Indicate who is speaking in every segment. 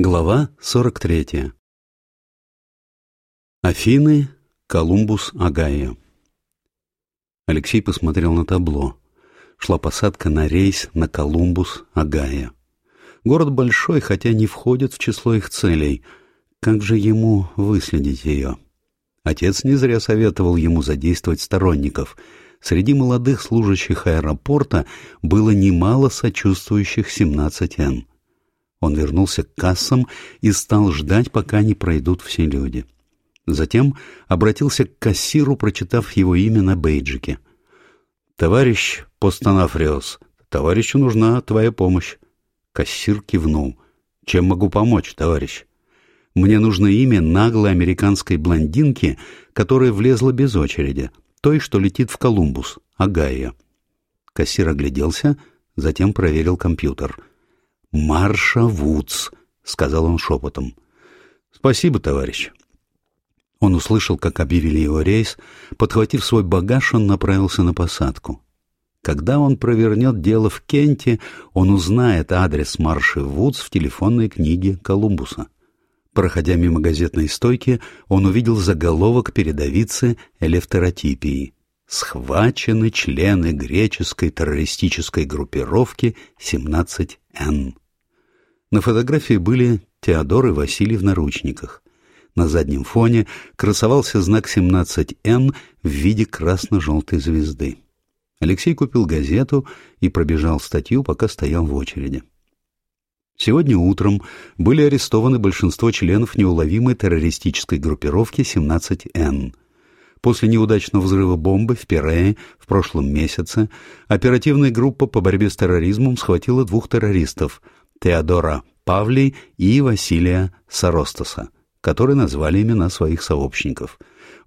Speaker 1: Глава 43. Афины, Колумбус, Агая. Алексей посмотрел на табло. Шла посадка на рейс на Колумбус, Агая. Город большой, хотя не входит в число их целей. Как же ему выследить ее? Отец не зря советовал ему задействовать сторонников. Среди молодых служащих аэропорта было немало сочувствующих 17Н. Он вернулся к кассам и стал ждать, пока не пройдут все люди. Затем обратился к кассиру, прочитав его имя на бейджике. «Товарищ Постанафриос, товарищу нужна твоя помощь». Кассир кивнул. «Чем могу помочь, товарищ?» «Мне нужно имя наглой американской блондинки, которая влезла без очереди, той, что летит в Колумбус, Агая». Кассир огляделся, затем проверил компьютер — «Марша Вудс», — сказал он шепотом. «Спасибо, товарищ». Он услышал, как объявили его рейс. Подхватив свой багаж, он направился на посадку. Когда он провернет дело в Кенте, он узнает адрес Марши Вудс в телефонной книге Колумбуса. Проходя мимо газетной стойки, он увидел заголовок передовицы элефтеротипии «Схвачены члены греческой террористической группировки 17Н». На фотографии были Теодор и Василий в наручниках. На заднем фоне красовался знак 17Н в виде красно-желтой звезды. Алексей купил газету и пробежал статью, пока стоял в очереди. Сегодня утром были арестованы большинство членов неуловимой террористической группировки 17Н. После неудачного взрыва бомбы в Пирее в прошлом месяце оперативная группа по борьбе с терроризмом схватила двух террористов – Теодора Павлий и Василия Саростаса, которые назвали имена своих сообщников.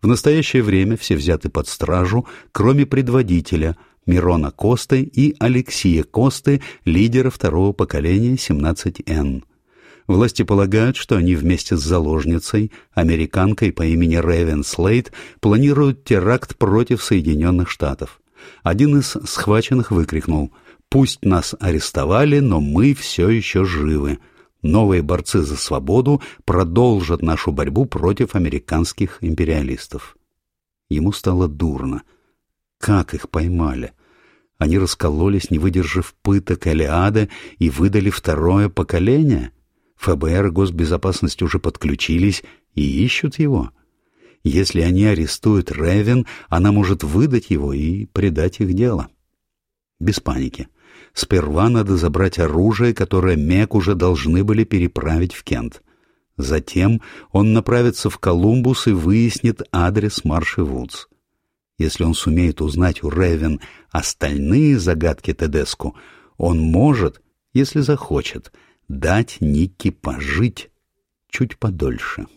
Speaker 1: В настоящее время все взяты под стражу, кроме предводителя Мирона Косты и Алексея Косты, лидера второго поколения 17Н. Власти полагают, что они вместе с заложницей, американкой по имени Рэвен Слейд, планируют теракт против Соединенных Штатов. Один из схваченных выкрикнул Пусть нас арестовали, но мы все еще живы. Новые борцы за свободу продолжат нашу борьбу против американских империалистов. Ему стало дурно. Как их поймали? Они раскололись, не выдержав пыток Элиады, и выдали второе поколение? ФБР и госбезопасность уже подключились и ищут его. Если они арестуют Ревен, она может выдать его и предать их дело. Без паники. Сперва надо забрать оружие, которое Мек уже должны были переправить в Кент. Затем он направится в Колумбус и выяснит адрес Марши Вудс. Если он сумеет узнать у Ревен остальные загадки Тедеску, он может, если захочет, дать Никки пожить чуть подольше.